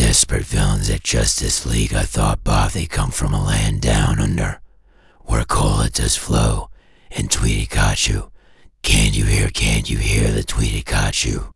desperate villains at Justice League, I thought, Bob, they come from a land down under, where cola does flow, and Tweety caught you. Can you hear, can you hear the Tweety caught you?